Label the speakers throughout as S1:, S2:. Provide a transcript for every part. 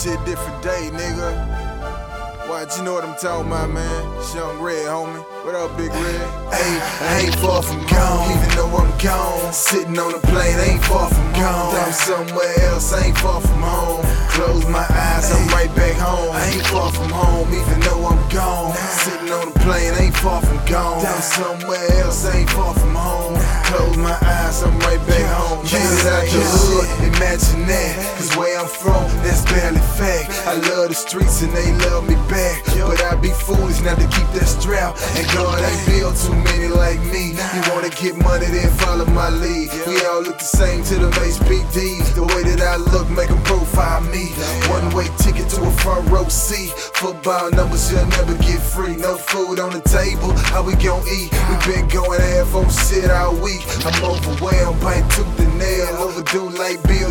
S1: shit, different day, nigga. Watch, you know what I'm talking about, man. Young Red, homie. What up, Big Red? Hey, I ain't far from gone, even though I'm gone. Sitting on a plane, ain't far from gone. I'm somewhere else, ain't far from home. Close my eyes, I'm right back home. I ain't far from home, even though I'm gone. Sitting on a plane, ain't far from gone. I'm somewhere else, ain't far from home. Close my eyes, I'm right back home. It out the hood, imagine that. Cause where I'm from, barely. I love the streets and they love me back. But I'd be foolish not to keep that strap. And God ain't built too many like me. You wanna get money, then follow my lead. We all look the same to the HPDs. The way that I look, make them profile me. One way ticket to a front row seat. Football numbers, you'll never get free. No food on the table, how we gon' eat? We been going half on shit all week. I'm overwhelmed, bite tooth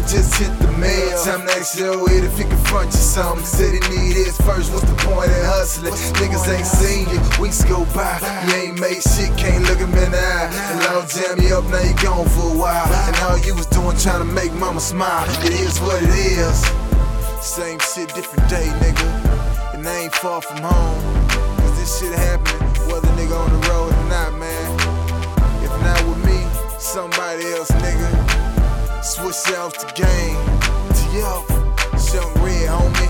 S1: just hit the mail. Time to your head if he can front you something. Said he need his first, what's the point in hustling? Niggas ain't seen you, weeks go by. You ain't made shit, can't look him in the eye. And I'll jam you up, now you gone for a while. And all you was doing trying to make mama smile. It is what it is. Same shit, different day, nigga. And I ain't far from home. Cause this shit happening, whether nigga on the road or not, man. If not with me, somebody else, nigga. Switch off the game. To yo, it's young red, homie.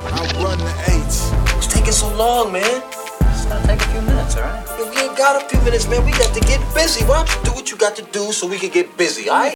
S1: I run the H.
S2: What's taking so long, man?
S3: It's gonna take a few minutes, alright?
S2: We ain't got a few minutes, man. We got to get busy. Why don't you do what you got to do so we can get busy, alright?